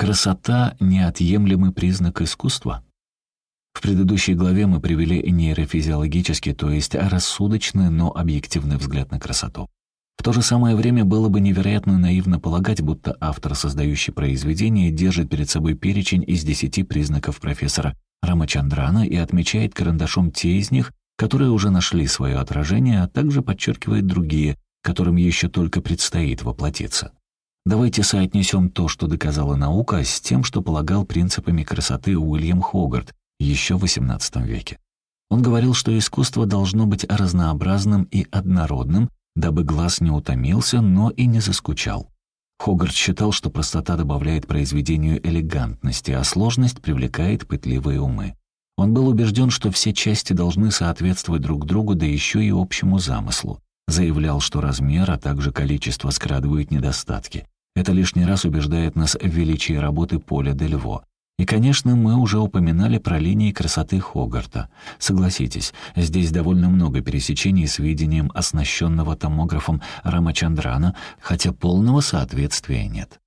Красота — неотъемлемый признак искусства. В предыдущей главе мы привели нейрофизиологический, то есть рассудочный, но объективный взгляд на красоту. В то же самое время было бы невероятно наивно полагать, будто автор, создающий произведение, держит перед собой перечень из десяти признаков профессора Рамачандрана и отмечает карандашом те из них, которые уже нашли свое отражение, а также подчеркивает другие, которым еще только предстоит воплотиться. Давайте соотнесем то, что доказала наука, с тем, что полагал принципами красоты Уильям Хогарт еще в XVIII веке. Он говорил, что искусство должно быть разнообразным и однородным, дабы глаз не утомился, но и не заскучал. Хогарт считал, что простота добавляет произведению элегантности, а сложность привлекает пытливые умы. Он был убежден, что все части должны соответствовать друг другу, да еще и общему замыслу. Заявлял, что размер, а также количество скрадывают недостатки. Это лишний раз убеждает нас в величии работы Поля Дельво. И, конечно, мы уже упоминали про линии красоты Хогарта. Согласитесь, здесь довольно много пересечений с видением оснащенного томографом Рамачандрана, хотя полного соответствия нет.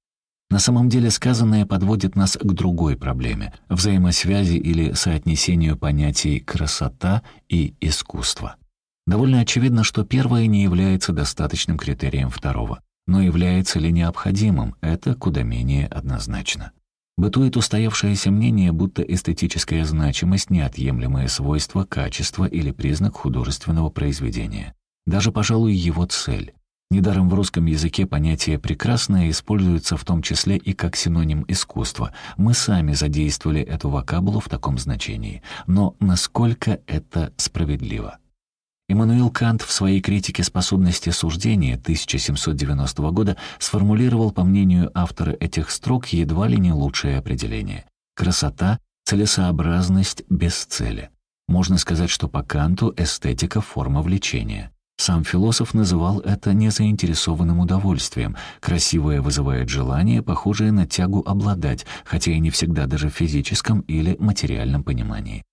На самом деле сказанное подводит нас к другой проблеме — взаимосвязи или соотнесению понятий «красота» и «искусство». Довольно очевидно, что первое не является достаточным критерием второго. Но является ли необходимым, это куда менее однозначно. Бытует устоявшееся мнение, будто эстетическая значимость — неотъемлемое свойство, качество или признак художественного произведения. Даже, пожалуй, его цель. Недаром в русском языке понятие «прекрасное» используется в том числе и как синоним искусства. Мы сами задействовали эту вокабулу в таком значении. Но насколько это справедливо? Иммануил Кант в своей критике способности суждения 1790 года сформулировал, по мнению автора этих строк, едва ли не лучшее определение. Красота — целесообразность без цели. Можно сказать, что по Канту эстетика — форма влечения. Сам философ называл это незаинтересованным удовольствием. Красивое вызывает желание, похожее на тягу обладать, хотя и не всегда даже в физическом или материальном понимании.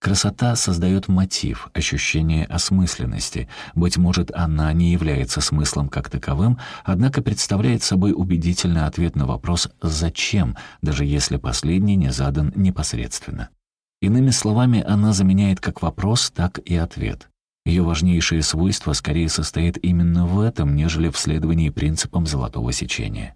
Красота создает мотив, ощущение осмысленности. Быть может, она не является смыслом как таковым, однако представляет собой убедительный ответ на вопрос «зачем?», даже если последний не задан непосредственно. Иными словами, она заменяет как вопрос, так и ответ. Ее важнейшее свойство скорее состоит именно в этом, нежели в следовании принципам золотого сечения.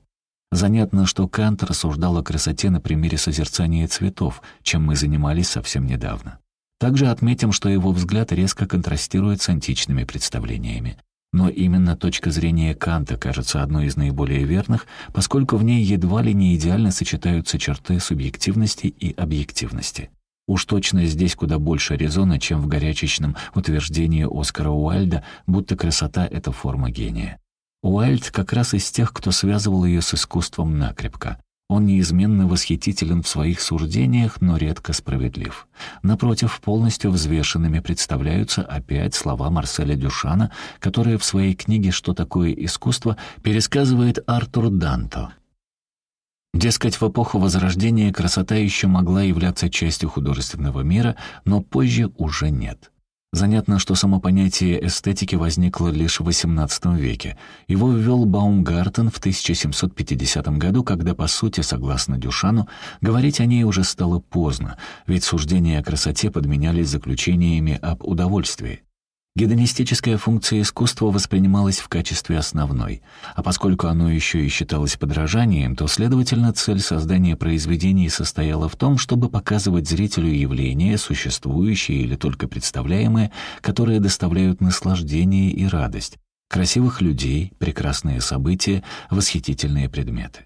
Занятно, что Кант рассуждал о красоте на примере созерцания цветов, чем мы занимались совсем недавно. Также отметим, что его взгляд резко контрастирует с античными представлениями. Но именно точка зрения Канта кажется одной из наиболее верных, поскольку в ней едва ли не идеально сочетаются черты субъективности и объективности. Уж точно здесь куда больше резона, чем в горячечном утверждении Оскара Уайльда, будто красота — это форма гения. Уайльд как раз из тех, кто связывал ее с искусством накрепко. Он неизменно восхитителен в своих суждениях, но редко справедлив. Напротив, полностью взвешенными представляются опять слова Марселя Дюшана, которые в своей книге «Что такое искусство» пересказывает Артур Данто. Дескать, в эпоху Возрождения красота еще могла являться частью художественного мира, но позже уже нет. Занятно, что само понятие эстетики возникло лишь в XVIII веке. Его ввел Баумгартен в 1750 году, когда, по сути, согласно Дюшану, говорить о ней уже стало поздно, ведь суждения о красоте подменялись заключениями об удовольствии. Гедонистическая функция искусства воспринималась в качестве основной, а поскольку оно еще и считалось подражанием, то, следовательно, цель создания произведений состояла в том, чтобы показывать зрителю явления, существующие или только представляемые, которые доставляют наслаждение и радость, красивых людей, прекрасные события, восхитительные предметы.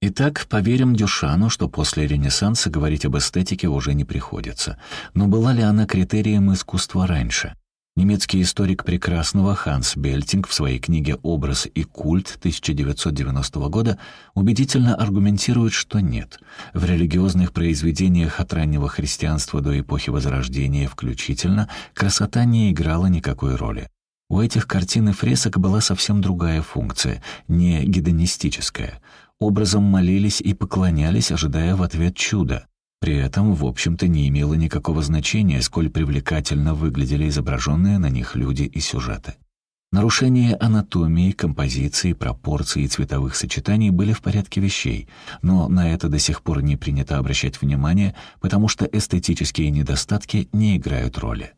Итак, поверим Дюшану, что после Ренессанса говорить об эстетике уже не приходится. Но была ли она критерием искусства раньше? Немецкий историк прекрасного Ханс Бельтинг в своей книге «Образ и культ» 1990 года убедительно аргументирует, что нет. В религиозных произведениях от раннего христианства до эпохи Возрождения включительно красота не играла никакой роли. У этих картин и фресок была совсем другая функция, не гедонистическая. Образом молились и поклонялись, ожидая в ответ чуда. При этом, в общем-то, не имело никакого значения, сколь привлекательно выглядели изображенные на них люди и сюжеты. Нарушения анатомии, композиции, пропорций и цветовых сочетаний были в порядке вещей, но на это до сих пор не принято обращать внимание, потому что эстетические недостатки не играют роли.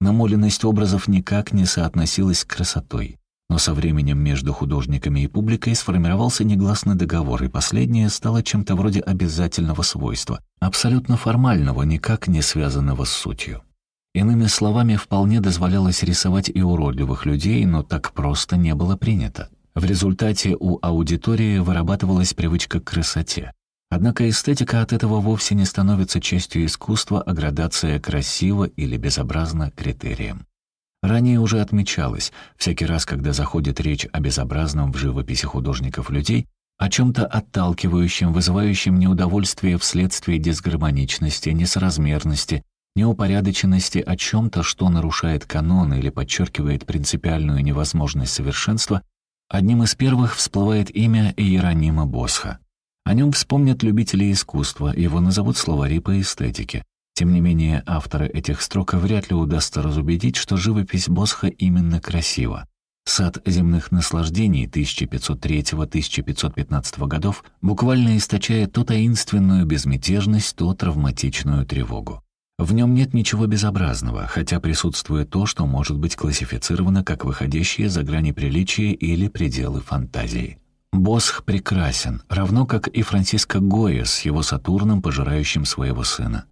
Намоленность образов никак не соотносилась с красотой. Но со временем между художниками и публикой сформировался негласный договор, и последнее стало чем-то вроде обязательного свойства, абсолютно формального, никак не связанного с сутью. Иными словами, вполне дозволялось рисовать и уродливых людей, но так просто не было принято. В результате у аудитории вырабатывалась привычка к красоте. Однако эстетика от этого вовсе не становится частью искусства, а градация красиво или безобразно критерием. Ранее уже отмечалось, всякий раз, когда заходит речь о безобразном в живописи художников людей, о чем-то отталкивающем, вызывающем неудовольствие вследствие дисгармоничности, несоразмерности, неупорядоченности о чем-то, что нарушает канон или подчеркивает принципиальную невозможность совершенства, одним из первых всплывает имя Иеронима Босха. О нем вспомнят любители искусства, его назовут словари по эстетике. Тем не менее, автора этих строк вряд ли удастся разубедить, что живопись Босха именно красива. «Сад земных наслаждений» 1503-1515 годов буквально источает то таинственную безмятежность, то травматичную тревогу. В нем нет ничего безобразного, хотя присутствует то, что может быть классифицировано как выходящее за грани приличия или пределы фантазии. Босх прекрасен, равно как и Франциско Гойя с его Сатурном, пожирающим своего сына.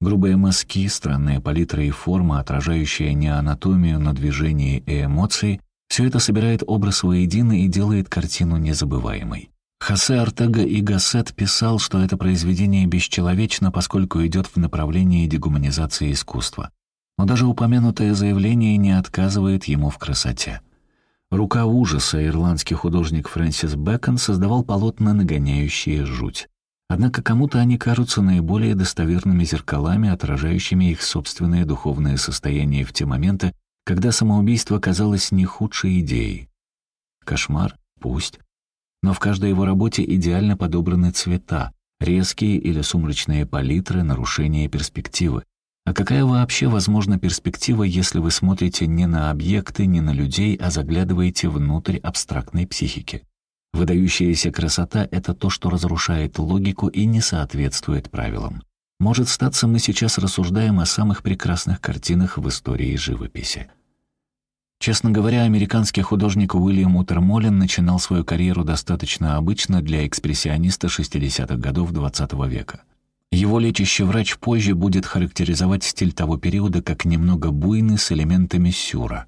Грубые мазки, странная палитра и форма, отражающая не анатомию, но движение и эмоции, все это собирает образ воедино и делает картину незабываемой. Хосе Артега и Гассет писал, что это произведение бесчеловечно, поскольку идет в направлении дегуманизации искусства. Но даже упомянутое заявление не отказывает ему в красоте. «Рука ужаса» ирландский художник Фрэнсис Бэкон создавал полотна, нагоняющие жуть. Однако кому-то они кажутся наиболее достоверными зеркалами, отражающими их собственное духовное состояние в те моменты, когда самоубийство казалось не худшей идеей. Кошмар? Пусть но в каждой его работе идеально подобраны цвета, резкие или сумрачные палитры, нарушение перспективы. А какая вообще возможна перспектива, если вы смотрите не на объекты, не на людей, а заглядываете внутрь абстрактной психики? Выдающаяся красота — это то, что разрушает логику и не соответствует правилам. Может статься, мы сейчас рассуждаем о самых прекрасных картинах в истории живописи. Честно говоря, американский художник Уильям Утермолин начинал свою карьеру достаточно обычно для экспрессиониста 60-х годов XX -го века. Его лечащий врач позже будет характеризовать стиль того периода как немного буйный с элементами сюра.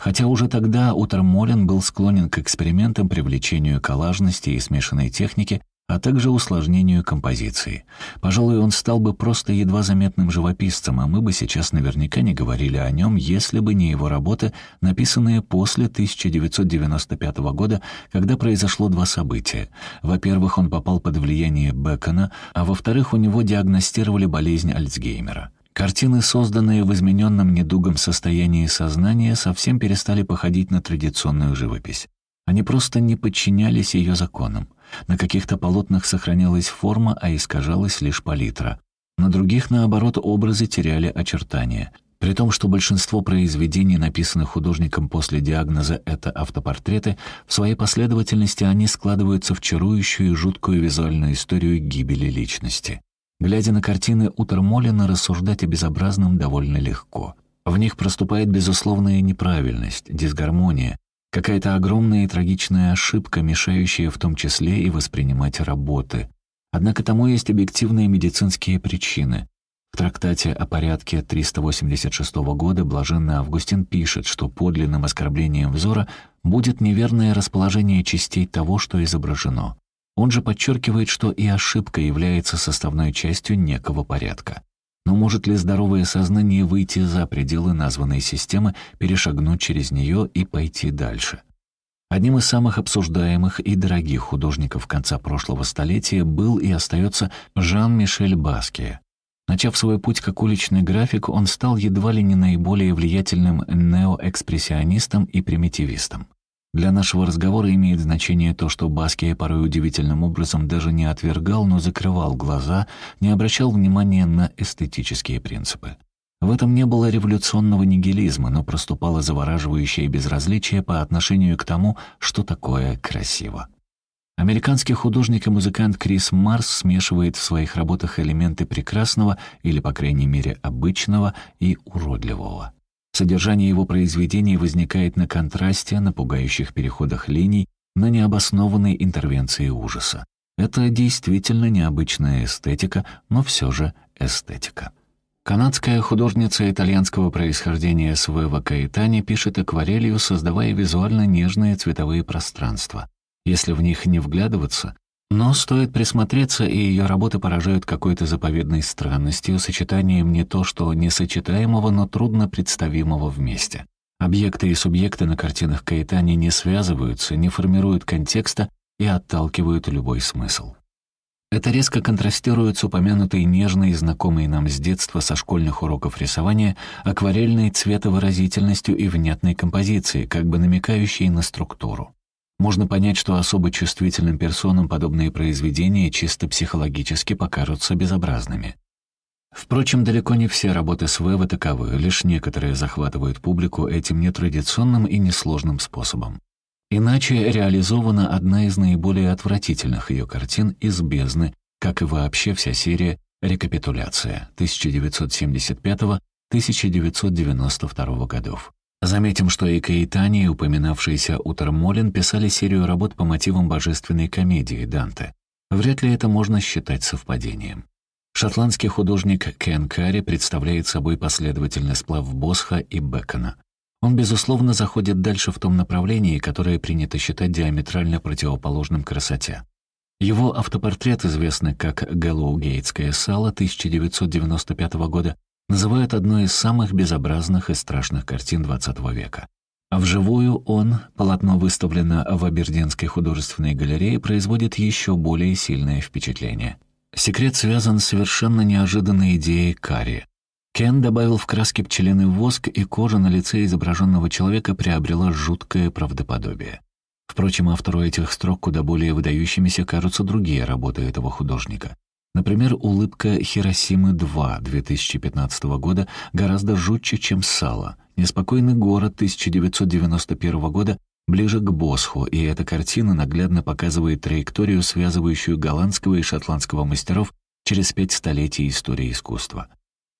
Хотя уже тогда Утермолин был склонен к экспериментам, привлечению коллажности и смешанной техники, а также усложнению композиции. Пожалуй, он стал бы просто едва заметным живописцем, а мы бы сейчас наверняка не говорили о нем, если бы не его работы, написанные после 1995 года, когда произошло два события. Во-первых, он попал под влияние Бекона, а во-вторых, у него диагностировали болезнь Альцгеймера. Картины, созданные в измененном недугом состоянии сознания, совсем перестали походить на традиционную живопись. Они просто не подчинялись ее законам. На каких-то полотнах сохранялась форма, а искажалась лишь палитра. На других, наоборот, образы теряли очертания. При том, что большинство произведений, написанных художником после диагноза «это автопортреты», в своей последовательности они складываются в чарующую и жуткую визуальную историю гибели личности. Глядя на картины Утермолина, рассуждать о безобразном довольно легко. В них проступает безусловная неправильность, дисгармония, Какая-то огромная и трагичная ошибка, мешающая в том числе и воспринимать работы. Однако тому есть объективные медицинские причины. В трактате о порядке 386 года блаженный Августин пишет, что подлинным оскорблением взора будет неверное расположение частей того, что изображено. Он же подчеркивает, что и ошибка является составной частью некого порядка. Но может ли здоровое сознание выйти за пределы названной системы, перешагнуть через нее и пойти дальше? Одним из самых обсуждаемых и дорогих художников конца прошлого столетия был и остается Жан-Мишель Баския. Начав свой путь как уличный график, он стал едва ли не наиболее влиятельным неоэкспрессионистом и примитивистом. Для нашего разговора имеет значение то, что Баския порой удивительным образом даже не отвергал, но закрывал глаза, не обращал внимания на эстетические принципы. В этом не было революционного нигилизма, но проступало завораживающее безразличие по отношению к тому, что такое красиво. Американский художник и музыкант Крис Марс смешивает в своих работах элементы прекрасного, или, по крайней мере, обычного и уродливого. Содержание его произведений возникает на контрасте, на пугающих переходах линий, на необоснованной интервенции ужаса. Это действительно необычная эстетика, но все же эстетика. Канадская художница итальянского происхождения Свева Каэтани пишет акварелью, создавая визуально нежные цветовые пространства. Если в них не вглядываться, но стоит присмотреться, и ее работы поражают какой-то заповедной странностью, сочетанием не то что несочетаемого, но трудно представимого вместе. Объекты и субъекты на картинах Каэтани не связываются, не формируют контекста и отталкивают любой смысл. Это резко контрастирует с упомянутой нежной, знакомой нам с детства со школьных уроков рисования, акварельной цветовыразительностью и внятной композицией, как бы намекающей на структуру. Можно понять, что особо чувствительным персонам подобные произведения чисто психологически покажутся безобразными. Впрочем, далеко не все работы Свева таковы, лишь некоторые захватывают публику этим нетрадиционным и несложным способом. Иначе реализована одна из наиболее отвратительных ее картин из «Бездны», как и вообще вся серия «Рекапитуляция» 1975-1992 годов. Заметим, что и Каэтани, упоминавшиеся Утер Молин, писали серию работ по мотивам божественной комедии Данте. Вряд ли это можно считать совпадением. Шотландский художник Кен Карри представляет собой последовательный сплав Босха и Бекона. Он, безусловно, заходит дальше в том направлении, которое принято считать диаметрально противоположным красоте. Его автопортрет, известный как «Гэллоугейтское сало» 1995 года, называют одной из самых безобразных и страшных картин XX века. А вживую он, полотно выставлено в Абердинской художественной галерее, производит еще более сильное впечатление. Секрет связан с совершенно неожиданной идеей Карри. Кен добавил в краски пчелиный воск, и кожа на лице изображенного человека приобрела жуткое правдоподобие. Впрочем, автору этих строк куда более выдающимися кажутся другие работы этого художника. Например, «Улыбка Хиросимы-2» 2015 года гораздо жутче, чем «Сало». «Неспокойный город» 1991 года ближе к Босху, и эта картина наглядно показывает траекторию, связывающую голландского и шотландского мастеров через пять столетий истории искусства.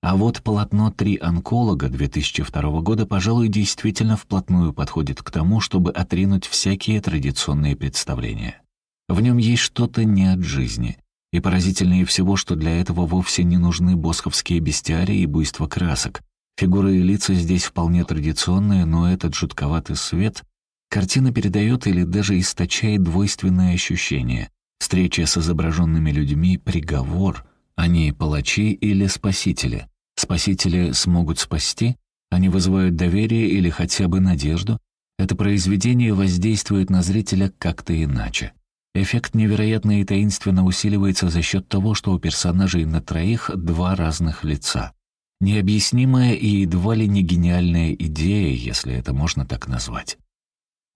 А вот полотно «Три онколога» 2002 года, пожалуй, действительно вплотную подходит к тому, чтобы отринуть всякие традиционные представления. В нем есть что-то не от жизни. И поразительнее всего, что для этого вовсе не нужны босховские бестиарии и буйство красок. Фигуры и лица здесь вполне традиционные, но этот жутковатый свет картина передает или даже источает двойственное ощущение. Встреча с изображенными людьми — приговор — они палачи или спасители. Спасители смогут спасти, они вызывают доверие или хотя бы надежду. Это произведение воздействует на зрителя как-то иначе. Эффект невероятно и таинственно усиливается за счет того, что у персонажей на троих два разных лица. Необъяснимая и едва ли не гениальная идея, если это можно так назвать.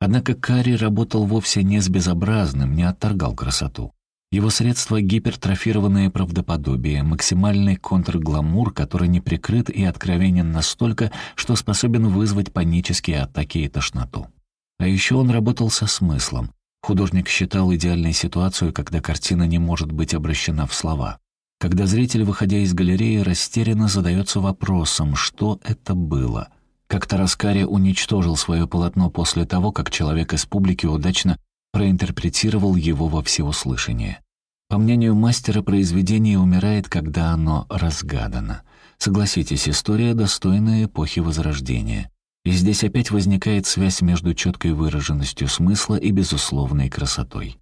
Однако Карри работал вовсе не с безобразным, не отторгал красоту. Его средства — гипертрофированное правдоподобие, максимальный контргламур, который не прикрыт и откровенен настолько, что способен вызвать панические атаки и тошноту. А еще он работал со смыслом. Художник считал идеальной ситуацию, когда картина не может быть обращена в слова. Когда зритель, выходя из галереи, растерянно задается вопросом, что это было. Как-то Раскари уничтожил свое полотно после того, как человек из публики удачно проинтерпретировал его во всеуслышание. По мнению мастера, произведение умирает, когда оно разгадано. Согласитесь, история достойная эпохи Возрождения. И здесь опять возникает связь между четкой выраженностью смысла и безусловной красотой.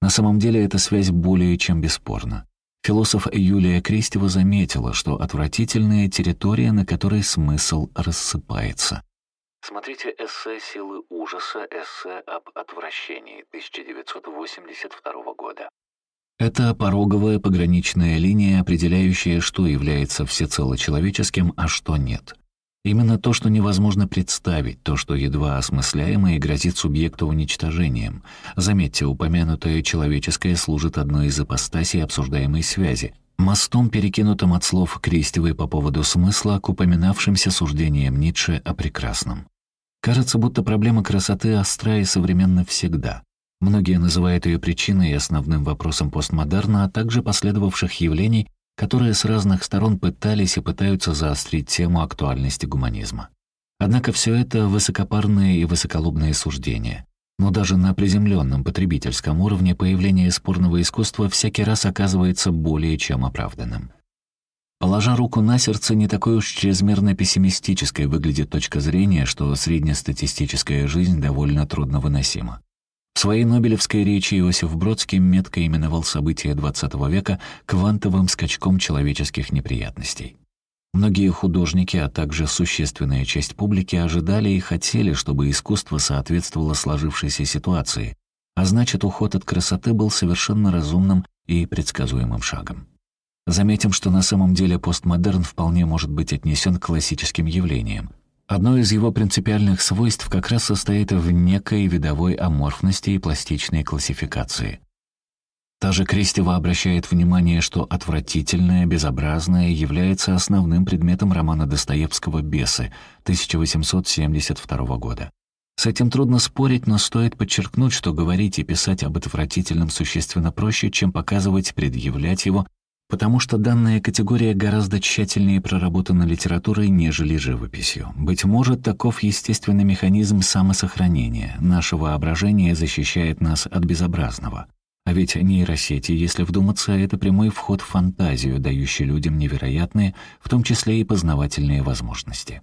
На самом деле эта связь более чем бесспорна. Философ Юлия Крестева заметила, что отвратительная территория, на которой смысл рассыпается. Смотрите эссе «Силы ужаса», эссе об отвращении 1982 года. Это пороговая пограничная линия, определяющая, что является всецело человеческим, а что нет. Именно то, что невозможно представить, то, что едва осмысляемо и грозит субъекту уничтожением. Заметьте, упомянутое человеческое служит одной из апостасий обсуждаемой связи. Мостом, перекинутым от слов Крестевой по поводу смысла к упоминавшимся суждениям Ницше о прекрасном. Кажется, будто проблема красоты остра и современна всегда. Многие называют ее причиной и основным вопросом постмодерна, а также последовавших явлений, которые с разных сторон пытались и пытаются заострить тему актуальности гуманизма. Однако все это высокопарные и высоколобные суждения. Но даже на приземленном потребительском уровне появление спорного искусства всякий раз оказывается более чем оправданным. Положа руку на сердце, не такой уж чрезмерно пессимистической выглядит точка зрения, что среднестатистическая жизнь довольно трудновыносима. В своей Нобелевской речи Иосиф Бродский метко именовал события XX века квантовым скачком человеческих неприятностей. Многие художники, а также существенная часть публики ожидали и хотели, чтобы искусство соответствовало сложившейся ситуации, а значит, уход от красоты был совершенно разумным и предсказуемым шагом. Заметим, что на самом деле постмодерн вполне может быть отнесен к классическим явлениям. Одно из его принципиальных свойств как раз состоит в некой видовой аморфности и пластичной классификации — Та же Крестева обращает внимание, что отвратительное, безобразное является основным предметом романа Достоевского «Бесы» 1872 года. С этим трудно спорить, но стоит подчеркнуть, что говорить и писать об отвратительном существенно проще, чем показывать, предъявлять его, потому что данная категория гораздо тщательнее проработана литературой, нежели живописью. Быть может, таков естественный механизм самосохранения. Наше воображение защищает нас от безобразного. А ведь нейросети, если вдуматься, это прямой вход в фантазию, дающий людям невероятные, в том числе и познавательные возможности.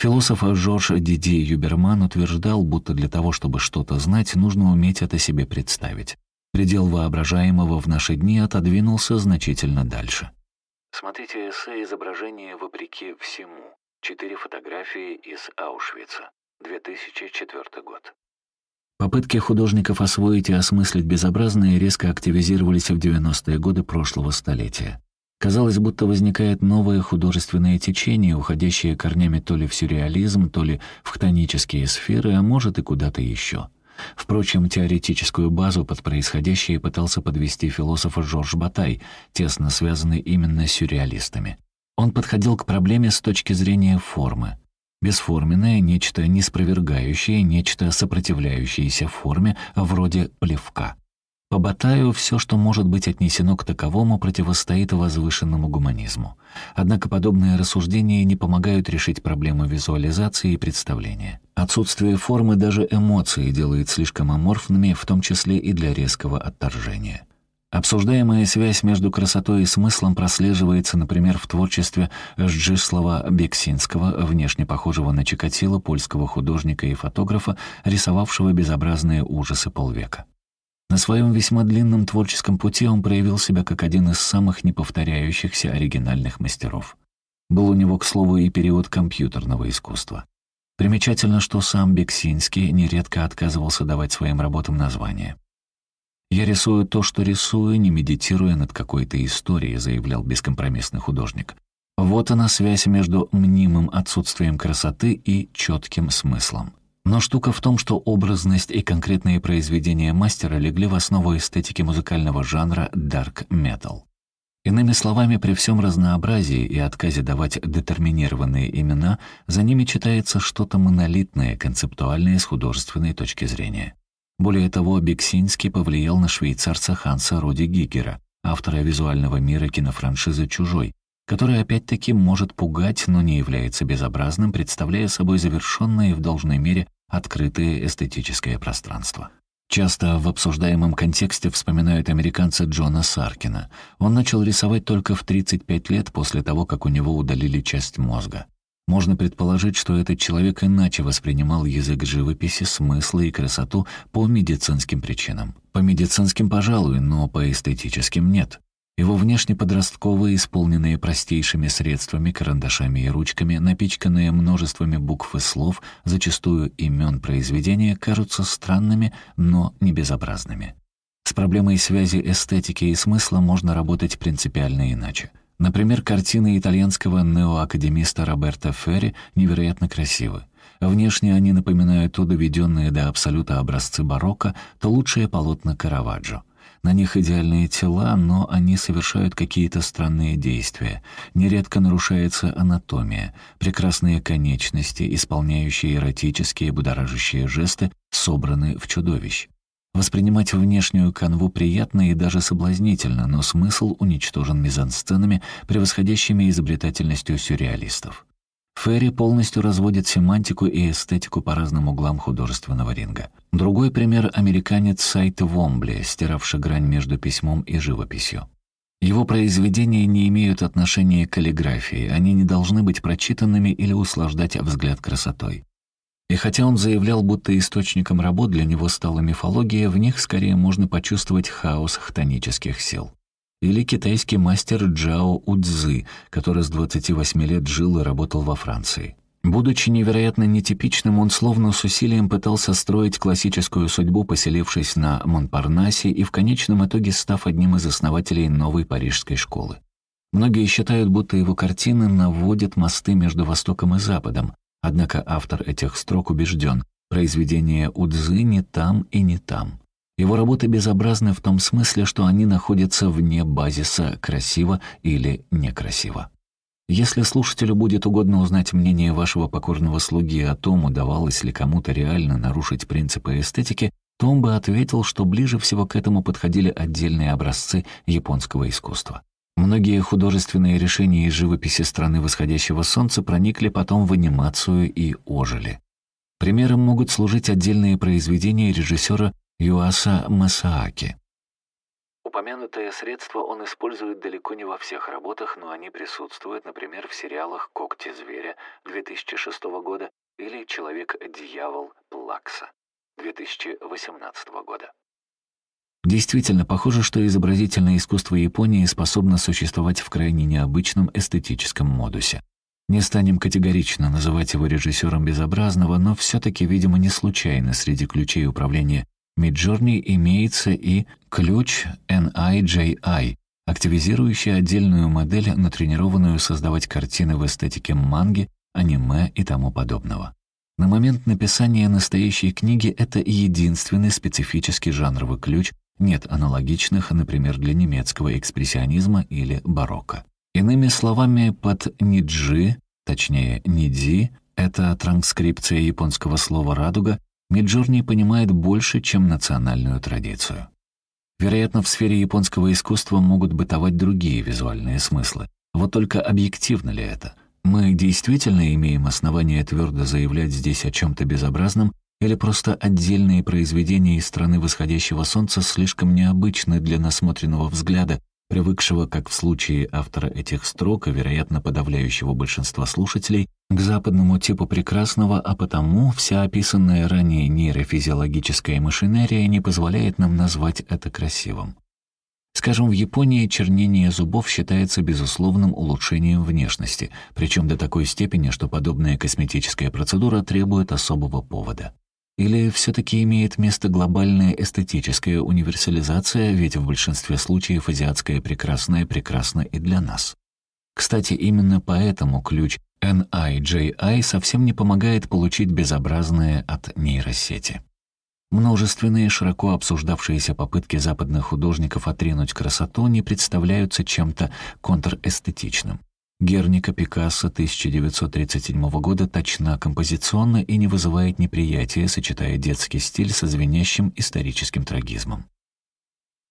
Философ Жорж Диди Юберман утверждал, будто для того, чтобы что-то знать, нужно уметь это себе представить. Предел воображаемого в наши дни отодвинулся значительно дальше. Смотрите эссе «Изображение вопреки всему». Четыре фотографии из Аушвица. 2004 год. Попытки художников освоить и осмыслить безобразное резко активизировались в 90-е годы прошлого столетия. Казалось, будто возникает новое художественное течение, уходящее корнями то ли в сюрреализм, то ли в хтонические сферы, а может и куда-то еще. Впрочем, теоретическую базу под происходящее пытался подвести философ Жорж Батай, тесно связанный именно с сюрреалистами. Он подходил к проблеме с точки зрения формы. Бесформенное — нечто неспровергающее, нечто сопротивляющееся форме, вроде плевка. По Батаю все, что может быть отнесено к таковому, противостоит возвышенному гуманизму. Однако подобные рассуждения не помогают решить проблему визуализации и представления. Отсутствие формы даже эмоции делает слишком аморфными, в том числе и для резкого отторжения. Обсуждаемая связь между красотой и смыслом прослеживается, например, в творчестве Жджислава Бексинского, внешне похожего на Чикатило, польского художника и фотографа, рисовавшего безобразные ужасы полвека. На своем весьма длинном творческом пути он проявил себя как один из самых неповторяющихся оригинальных мастеров. Был у него, к слову, и период компьютерного искусства. Примечательно, что сам Бексинский нередко отказывался давать своим работам название. «Я рисую то, что рисую, не медитируя над какой-то историей», заявлял бескомпромиссный художник. Вот она связь между мнимым отсутствием красоты и четким смыслом. Но штука в том, что образность и конкретные произведения мастера легли в основу эстетики музыкального жанра dark metal. Иными словами, при всем разнообразии и отказе давать детерминированные имена, за ними читается что-то монолитное, концептуальное с художественной точки зрения. Более того, Бексинский повлиял на швейцарца Ханса Роди Гигера, автора визуального мира кинофраншизы «Чужой», который опять-таки может пугать, но не является безобразным, представляя собой завершенное и в должной мере открытое эстетическое пространство. Часто в обсуждаемом контексте вспоминают американца Джона Саркина. Он начал рисовать только в 35 лет после того, как у него удалили часть мозга. Можно предположить, что этот человек иначе воспринимал язык живописи, смысла и красоту по медицинским причинам. По медицинским, пожалуй, но по эстетическим нет. Его внешне-подростковые, исполненные простейшими средствами, карандашами и ручками, напичканные множествами букв и слов, зачастую имен произведения, кажутся странными, но не безобразными. С проблемой связи эстетики и смысла можно работать принципиально иначе. Например, картины итальянского неоакадемиста Роберто Ферри невероятно красивы. Внешне они напоминают то доведенные до абсолюта образцы барокко, то лучшие полотна Караваджо. На них идеальные тела, но они совершают какие-то странные действия. Нередко нарушается анатомия, прекрасные конечности, исполняющие эротические будоражащие жесты, собраны в чудовищ. Воспринимать внешнюю канву приятно и даже соблазнительно, но смысл уничтожен мизансценами, превосходящими изобретательностью сюрреалистов. Ферри полностью разводит семантику и эстетику по разным углам художественного ринга. Другой пример — американец Сайт Вомбли, стиравший грань между письмом и живописью. Его произведения не имеют отношения к каллиграфии, они не должны быть прочитанными или услаждать взгляд красотой. И хотя он заявлял, будто источником работ для него стала мифология, в них скорее можно почувствовать хаос хтонических сил. Или китайский мастер Джао Удзы, который с 28 лет жил и работал во Франции. Будучи невероятно нетипичным, он словно с усилием пытался строить классическую судьбу, поселившись на Монпарнасе и в конечном итоге став одним из основателей новой парижской школы. Многие считают, будто его картины наводят мосты между Востоком и Западом, Однако автор этих строк убежден, произведения Удзы не там и не там. Его работы безобразны в том смысле, что они находятся вне базиса «красиво» или «некрасиво». Если слушателю будет угодно узнать мнение вашего покорного слуги о том, удавалось ли кому-то реально нарушить принципы эстетики, то он бы ответил, что ближе всего к этому подходили отдельные образцы японского искусства. Многие художественные решения из живописи страны восходящего солнца проникли потом в анимацию и ожили. Примером могут служить отдельные произведения режиссера Юаса Масааки. Упомянутое средство он использует далеко не во всех работах, но они присутствуют, например, в сериалах «Когти зверя» 2006 года или «Человек-дьявол Плакса» 2018 года. Действительно, похоже, что изобразительное искусство Японии способно существовать в крайне необычном эстетическом модусе. Не станем категорично называть его режиссером безобразного, но все-таки, видимо, не случайно среди ключей управления Midjourney имеется и ключ NIJI, активизирующий отдельную модель, натренированную создавать картины в эстетике манги, аниме и тому подобного. На момент написания настоящей книги это единственный специфический жанровый ключ, нет аналогичных, например, для немецкого экспрессионизма или барокко. Иными словами, под «ниджи», точнее «нидзи», это транскрипция японского слова «радуга», Миджорни понимает больше, чем национальную традицию. Вероятно, в сфере японского искусства могут бытовать другие визуальные смыслы. Вот только объективно ли это? Мы действительно имеем основания твердо заявлять здесь о чем-то безобразном, или просто отдельные произведения из страны восходящего солнца слишком необычны для насмотренного взгляда, привыкшего, как в случае автора этих строк, и, вероятно, подавляющего большинства слушателей, к западному типу прекрасного, а потому вся описанная ранее нейрофизиологическая машинерия не позволяет нам назвать это красивым. Скажем, в Японии чернение зубов считается безусловным улучшением внешности, причем до такой степени, что подобная косметическая процедура требует особого повода. Или все-таки имеет место глобальная эстетическая универсализация, ведь в большинстве случаев азиатское прекрасное прекрасно и для нас. Кстати, именно поэтому ключ NIJI совсем не помогает получить безобразное от нейросети. Множественные широко обсуждавшиеся попытки западных художников отринуть красоту не представляются чем-то контрэстетичным. Герника Пикассо 1937 года точна композиционно и не вызывает неприятия, сочетая детский стиль со звенящим историческим трагизмом.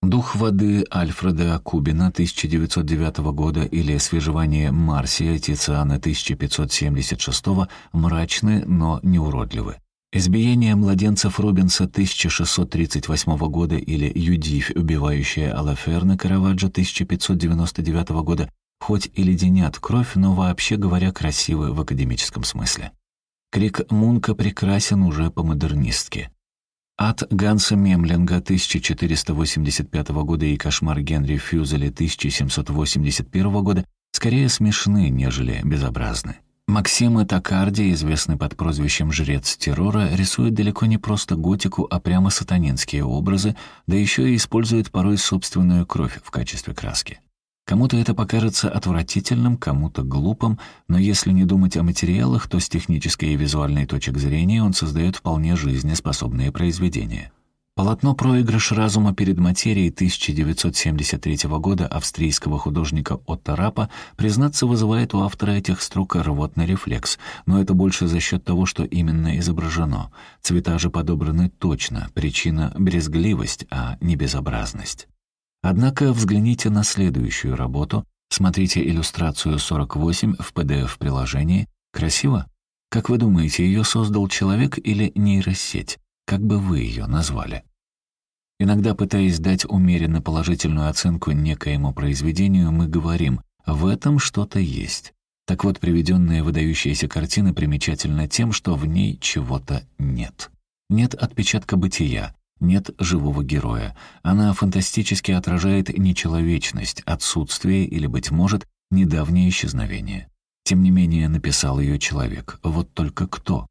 «Дух воды» Альфреда Кубина 1909 года или «Свежевание Марсия» Тициана 1576 мрачны, но не уродливы. «Избиение младенцев Рубенса» 1638 года или «Юдивь, убивающая Алаферна» Караваджо 1599 года хоть и леденят кровь, но вообще говоря красивы в академическом смысле. Крик Мунка прекрасен уже по-модернистски. От Ганса Мемлинга 1485 года и Кошмар Генри Фюзеля 1781 года скорее смешны, нежели безобразны. Максима Токарди, известный под прозвищем «Жрец террора», рисует далеко не просто готику, а прямо сатанинские образы, да еще и использует порой собственную кровь в качестве краски. Кому-то это покажется отвратительным, кому-то глупым, но если не думать о материалах, то с технической и визуальной точек зрения он создает вполне жизнеспособные произведения. Полотно «Проигрыш разума перед материей» 1973 года австрийского художника Отто Рапа, признаться, вызывает у автора этих строк рвотный рефлекс, но это больше за счет того, что именно изображено. Цвета же подобраны точно, причина — брезгливость, а не безобразность. Однако взгляните на следующую работу, смотрите иллюстрацию 48 в PDF-приложении. Красиво? Как вы думаете, ее создал человек или нейросеть? Как бы вы ее назвали? Иногда, пытаясь дать умеренно положительную оценку некоему произведению, мы говорим «в этом что-то есть». Так вот, приведенная выдающаяся картина примечательна тем, что в ней чего-то нет. Нет отпечатка бытия, нет живого героя. Она фантастически отражает нечеловечность, отсутствие или, быть может, недавнее исчезновение. Тем не менее, написал ее человек. Вот только кто?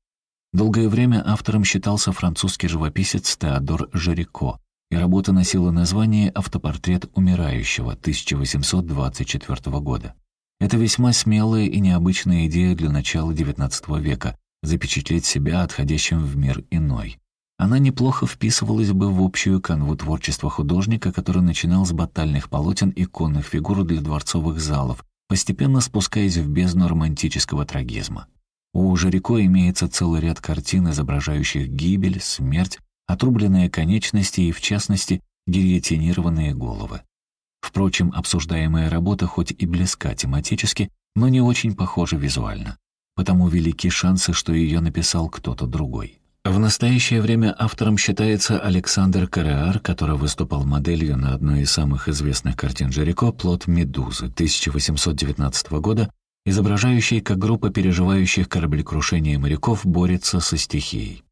Долгое время автором считался французский живописец Теодор Жарико, и работа носила название «Автопортрет умирающего» 1824 года. Это весьма смелая и необычная идея для начала XIX века — запечатлеть себя отходящим в мир иной. Она неплохо вписывалась бы в общую канву творчества художника, который начинал с батальных полотен и конных фигур для дворцовых залов, постепенно спускаясь в бездну романтического трагизма. У Жарико имеется целый ряд картин, изображающих гибель, смерть, отрубленные конечности и, в частности, гильотинированные головы. Впрочем, обсуждаемая работа хоть и близка тематически, но не очень похожа визуально. Потому велики шансы, что ее написал кто-то другой. В настоящее время автором считается Александр Кареар, который выступал моделью на одной из самых известных картин Жирико «Плод Медузы» 1819 года изображающий, как группа переживающих кораблекрушение моряков борется со стихией.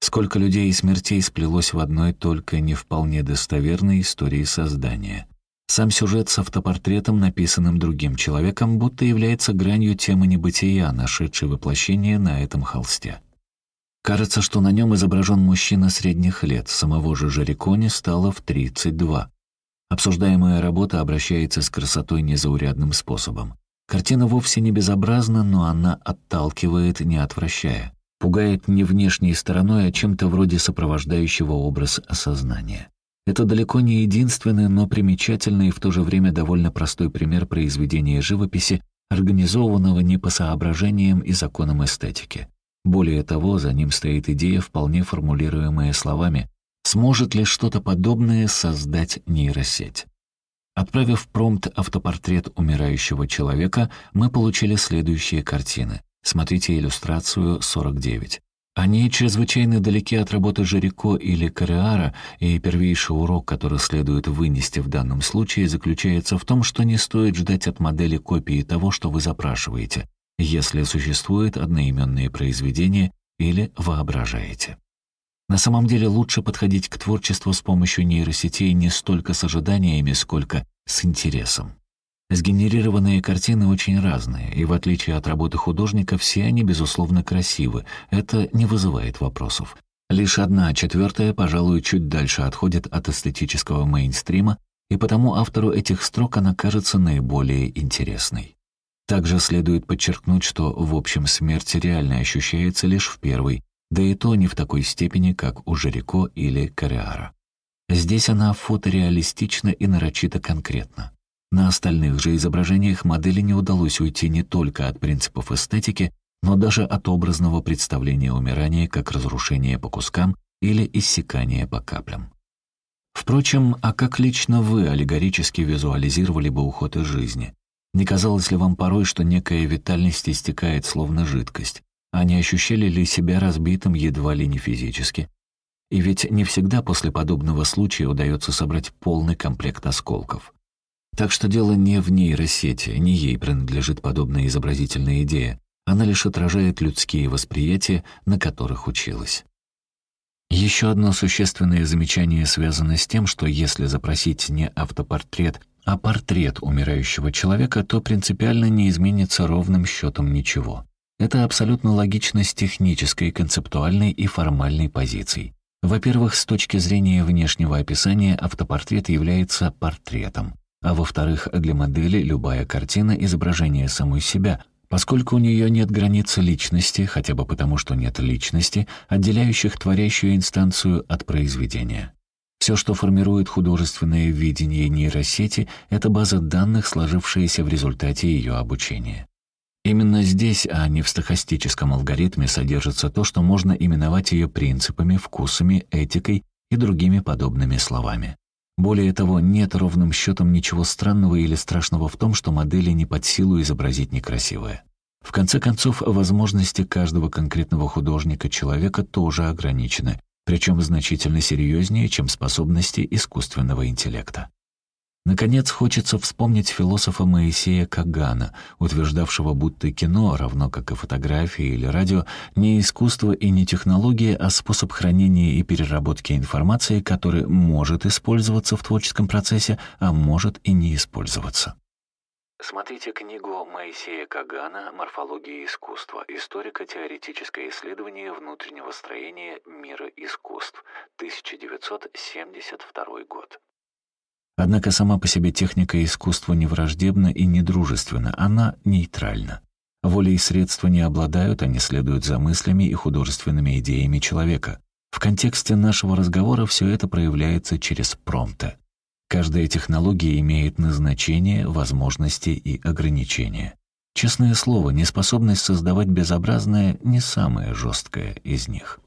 Сколько людей и смертей сплелось в одной только не вполне достоверной истории создания. Сам сюжет с автопортретом, написанным другим человеком, будто является гранью темы небытия, нашедшей воплощение на этом холсте. Кажется, что на нем изображен мужчина средних лет, самого же Жарикони стало в 32. Обсуждаемая работа обращается с красотой незаурядным способом. Картина вовсе не безобразна, но она отталкивает, не отвращая. Пугает не внешней стороной, а чем-то вроде сопровождающего образ осознания. Это далеко не единственный, но примечательный и в то же время довольно простой пример произведения живописи, организованного не по соображениям и законам эстетики. Более того, за ним стоит идея, вполне формулируемая словами «Сможет ли что-то подобное создать нейросеть?» Отправив промпт «Автопортрет умирающего человека», мы получили следующие картины. Смотрите иллюстрацию 49. Они чрезвычайно далеки от работы Жирико или Кареара, и первейший урок, который следует вынести в данном случае, заключается в том, что не стоит ждать от модели копии того, что вы запрашиваете, если существует одноименные произведения или воображаете. На самом деле лучше подходить к творчеству с помощью нейросетей не столько с ожиданиями, сколько с интересом. Сгенерированные картины очень разные, и в отличие от работы художника, все они, безусловно, красивы. Это не вызывает вопросов. Лишь одна четвертая, пожалуй, чуть дальше отходит от эстетического мейнстрима, и потому автору этих строк она кажется наиболее интересной. Также следует подчеркнуть, что, в общем, смерть реально ощущается лишь в первой, да и то не в такой степени, как у Жирико или Кариара. Здесь она фотореалистична и нарочито конкретна. На остальных же изображениях модели не удалось уйти не только от принципов эстетики, но даже от образного представления умирания как разрушения по кускам или иссякания по каплям. Впрочем, а как лично вы аллегорически визуализировали бы уход из жизни? Не казалось ли вам порой, что некая витальность истекает словно жидкость, а не ощущали ли себя разбитым едва ли не физически? И ведь не всегда после подобного случая удается собрать полный комплект осколков. Так что дело не в нейросети, не ей принадлежит подобная изобразительная идея. Она лишь отражает людские восприятия, на которых училась. Еще одно существенное замечание связано с тем, что если запросить не автопортрет, а портрет умирающего человека, то принципиально не изменится ровным счетом ничего. Это абсолютно логично с технической, концептуальной и формальной позиций. Во-первых, с точки зрения внешнего описания автопортрет является портретом, а во-вторых, для модели любая картина — изображение самой себя, Поскольку у нее нет границы личности, хотя бы потому, что нет личности, отделяющих творящую инстанцию от произведения. Все, что формирует художественное видение нейросети, это база данных, сложившаяся в результате ее обучения. Именно здесь, а не в стохастическом алгоритме, содержится то, что можно именовать ее принципами, вкусами, этикой и другими подобными словами. Более того, нет ровным счетом ничего странного или страшного в том, что модели не под силу изобразить некрасивое. В конце концов, возможности каждого конкретного художника-человека тоже ограничены, причем значительно серьезнее, чем способности искусственного интеллекта. Наконец, хочется вспомнить философа Моисея Кагана, утверждавшего, будто кино, равно как и фотографии или радио, не искусство и не технология, а способ хранения и переработки информации, который может использоваться в творческом процессе, а может и не использоваться. Смотрите книгу Моисея Кагана «Морфология искусства. Историко-теоретическое исследование внутреннего строения мира искусств. 1972 год». Однако сама по себе техника искусства не враждебна и не дружественна, она нейтральна. Воля и средства не обладают, они следуют за мыслями и художественными идеями человека. В контексте нашего разговора все это проявляется через промпты. Каждая технология имеет назначение, возможности и ограничения. Честное слово, неспособность создавать безобразное — не самое жесткое из них.